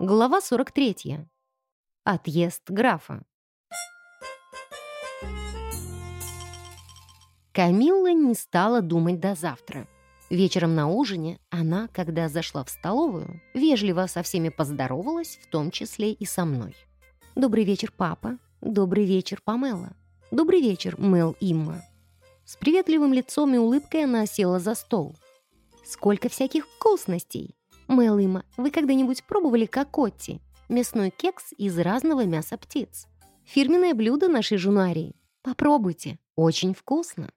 Глава 43. Отъезд графа. Камилла не стала думать до завтра. Вечером на ужине она, когда зашла в столовую, вежливо со всеми поздоровалась, в том числе и со мной. «Добрый вечер, папа. Добрый вечер, Памела. Добрый вечер, Мел Имма». С приветливым лицом и улыбкой она села за стол. «Сколько всяких вкусностей! Мелыма, вы когда-нибудь пробовали кокотти? Мясной кекс из разного мяса птиц. Фирменное блюдо нашей жунарии. Попробуйте, очень вкусно.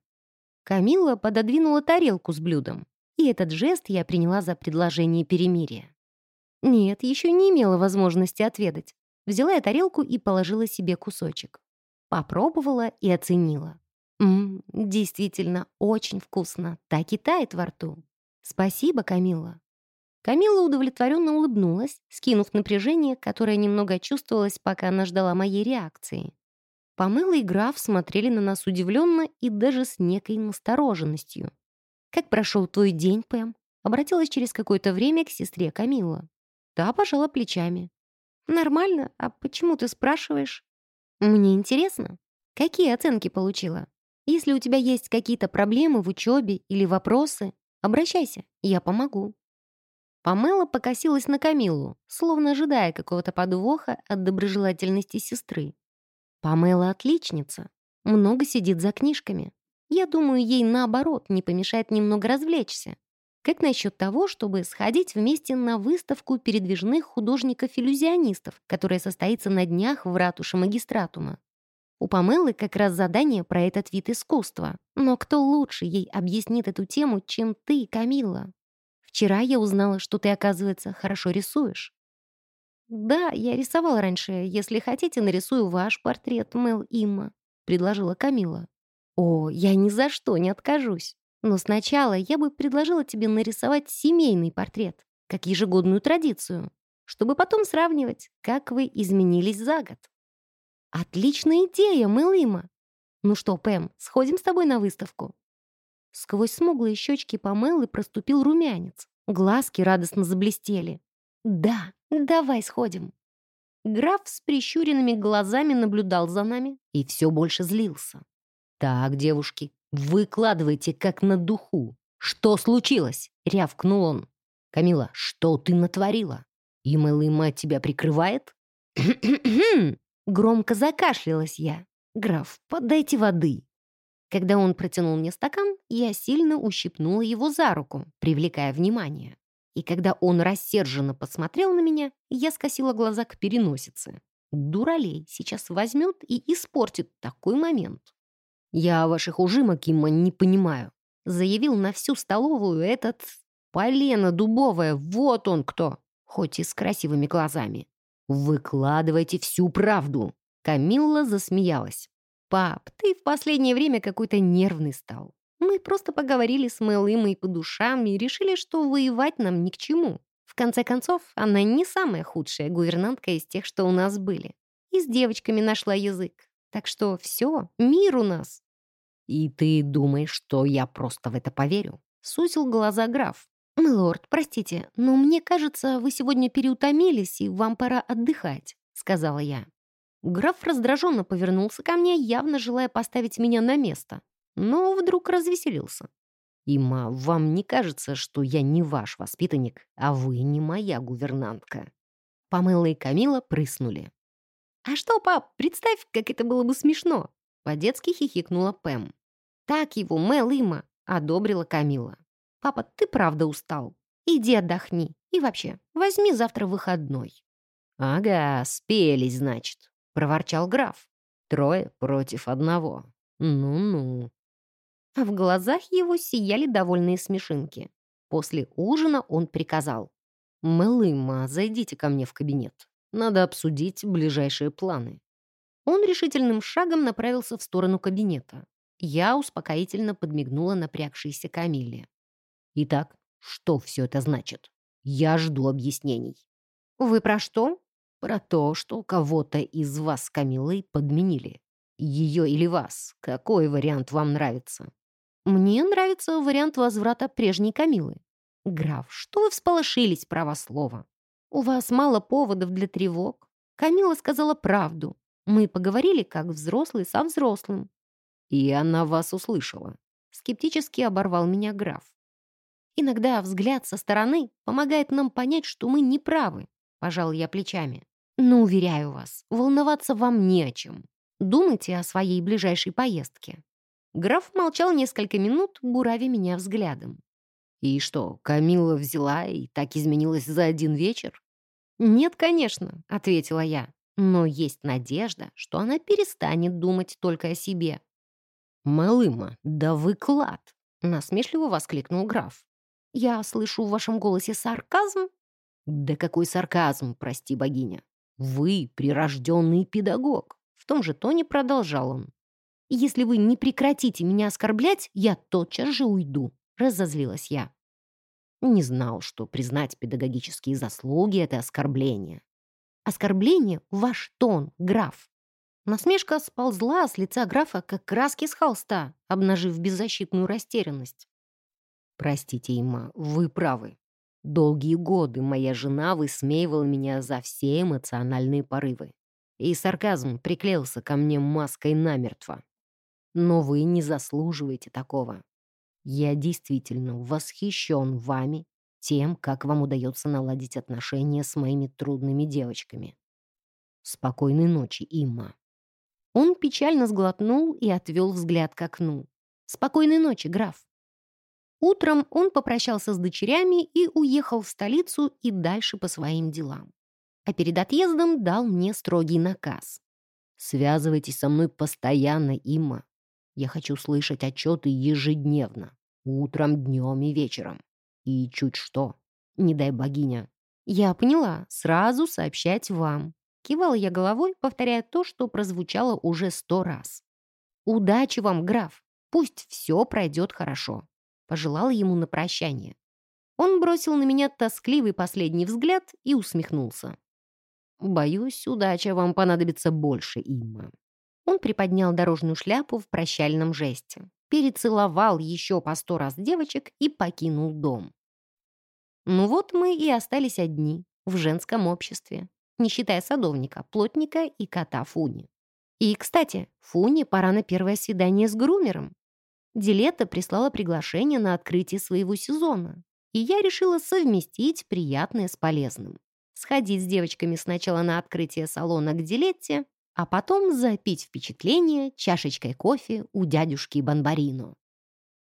Камила пододвинула тарелку с блюдом, и этот жест я приняла за предложение перемирия. Нет, еще не имела возможности отведать. Взяла я тарелку и положила себе кусочек. Попробовала и оценила. Ммм, действительно, очень вкусно, так и тает во рту. Спасибо, Камила. Камила удовлетворенно улыбнулась, скинув напряжение, которое немного чувствовалось, пока она ждала моей реакции. Памела и граф смотрели на нас удивленно и даже с некой настороженностью. «Как прошел твой день, Пэм?» Обратилась через какое-то время к сестре Камила. Та пожала плечами. «Нормально. А почему ты спрашиваешь?» «Мне интересно. Какие оценки получила? Если у тебя есть какие-то проблемы в учебе или вопросы, обращайся, я помогу». Памела покосилась на Камилу, словно ожидая какого-то подвоха от доброжелательности сестры. Памела отличница, много сидит за книжками. Я думаю, ей наоборот не помешает немного развлечься. Как насчет того, чтобы сходить вместе на выставку передвижных художников-иллюзионистов, которая состоится на днях в ратуше магистратума? У Памелы как раз задание про этот вид искусства. Но кто лучше ей объяснит эту тему, чем ты, Камила? Вчера я узнала, что ты, оказывается, хорошо рисуешь». «Да, я рисовала раньше. Если хотите, нарисую ваш портрет, Мел Имма», — предложила Камила. «О, я ни за что не откажусь. Но сначала я бы предложила тебе нарисовать семейный портрет, как ежегодную традицию, чтобы потом сравнивать, как вы изменились за год». «Отличная идея, Мел Имма. Ну что, Пэм, сходим с тобой на выставку?» Сквозь смуглые щечки Памелы проступил румянец. Глазки радостно заблестели. «Да, давай сходим». Граф с прищуренными глазами наблюдал за нами и все больше злился. «Так, девушки, выкладывайте как на духу. Что случилось?» — рявкнул он. «Камила, что ты натворила? И мать тебя прикрывает?» Громко закашлялась я. «Граф, подайте воды». Когда он протянул мне стакан, я сильно ущипнула его за руку, привлекая внимание. И когда он рассерженно посмотрел на меня, я скосила глаза к переносице. Дуралей сейчас возьмет и испортит такой момент. «Я ваших ужимок, Имма, не понимаю», заявил на всю столовую этот... Полено дубовое, вот он кто, хоть и с красивыми глазами. «Выкладывайте всю правду!» Камилла засмеялась. «Пап, ты в последнее время какой-то нервный стал. Мы просто поговорили с Мэл и по душам и решили, что воевать нам ни к чему. В конце концов, она не самая худшая гувернантка из тех, что у нас были. И с девочками нашла язык. Так что все, мир у нас». «И ты думаешь, что я просто в это поверю?» Сузил глаза граф. «Милорд, простите, но мне кажется, вы сегодня переутомились, и вам пора отдыхать», — сказала я. Граф раздраженно повернулся ко мне, явно желая поставить меня на место, но вдруг развеселился. «Има, вам не кажется, что я не ваш воспитанник, а вы не моя гувернантка?» Памела и Камила прыснули. «А что, пап, представь, как это было бы смешно!» По-детски хихикнула Пэм. «Так его, Мэл Има!» — одобрила Камила. «Папа, ты правда устал. Иди отдохни. И вообще, возьми завтра выходной». «Ага, спелись, значит», проворчал граф. «Трое против одного. Ну-ну». А в глазах его сияли довольные смешинки. После ужина он приказал. «Мэлыма, зайдите ко мне в кабинет. Надо обсудить ближайшие планы». Он решительным шагом направился в сторону кабинета. Я успокоительно подмигнула напрягшейся Камиле. «Итак, что все это значит? Я жду объяснений». «Вы про что?» Про то, что кого-то из вас с Камилой подменили. Ее или вас. Какой вариант вам нравится? Мне нравится вариант возврата прежней Камилы. Граф, что вы всполошились, право слово? «У вас мало поводов для тревог. Камила сказала правду. Мы поговорили как взрослый со взрослым». «И она вас услышала», — скептически оборвал меня граф. «Иногда взгляд со стороны помогает нам понять, что мы не правы», — пожал я плечами. «Но, уверяю вас, волноваться вам не о чем. Думайте о своей ближайшей поездке». Граф молчал несколько минут, буравя меня взглядом. «И что, Камила взяла и так изменилась за один вечер?» «Нет, конечно», — ответила я. «Но есть надежда, что она перестанет думать только о себе». «Малыма, да вы клад!» — насмешливо воскликнул граф. «Я слышу в вашем голосе сарказм?» «Да какой сарказм, прости богиня! Вы прирожденный педагог!» В том же тоне продолжал он. «Если вы не прекратите меня оскорблять, я тотчас же уйду», — разозлилась я. Не знал, что признать педагогические заслуги — это оскорбление. Оскорбление — ваш тон, граф. Насмешка сползла с лица графа, как краски с холста, обнажив беззащитную растерянность. «Простите, Има, вы правы. Долгие годы моя жена высмеивала меня за все эмоциональные порывы. И сарказм приклеился ко мне маской намертво. Но вы не заслуживаете такого. Я действительно восхищен вами, тем, как вам удается наладить отношения с моими трудными девочками. Спокойной ночи, Имма». Он печально сглотнул и отвел взгляд к окну. «Спокойной ночи, граф». Утром он попрощался с дочерями и уехал в столицу и дальше по своим делам. А перед отъездом дал мне строгий наказ. «Связывайтесь со мной постоянно, Имма. Я хочу слышать отчеты ежедневно, утром, днем и вечером. И чуть что, не дай богиня». «Я поняла, сразу сообщать вам». Кивала я головой, повторяя то, что прозвучало уже сто раз. «Удачи вам, граф! Пусть все пройдет хорошо!» Пожелала ему на прощание. Он бросил на меня тоскливый последний взгляд и усмехнулся. «Боюсь, удача вам понадобится больше, Имма». Он приподнял дорожную шляпу в прощальном жесте, перецеловал еще по сто раз девочек и покинул дом. Ну вот мы и остались одни, в женском обществе, не считая садовника, плотника и кота Фуни. И, кстати, Фуни пора на первое свидание с грумером. Дилетта прислала приглашение на открытие своего сезона, и я решила совместить приятное с полезным. Сходить с девочками сначала на открытие салона к Дилетте, а потом запить впечатление чашечкой кофе у дядюшки Бонбарино.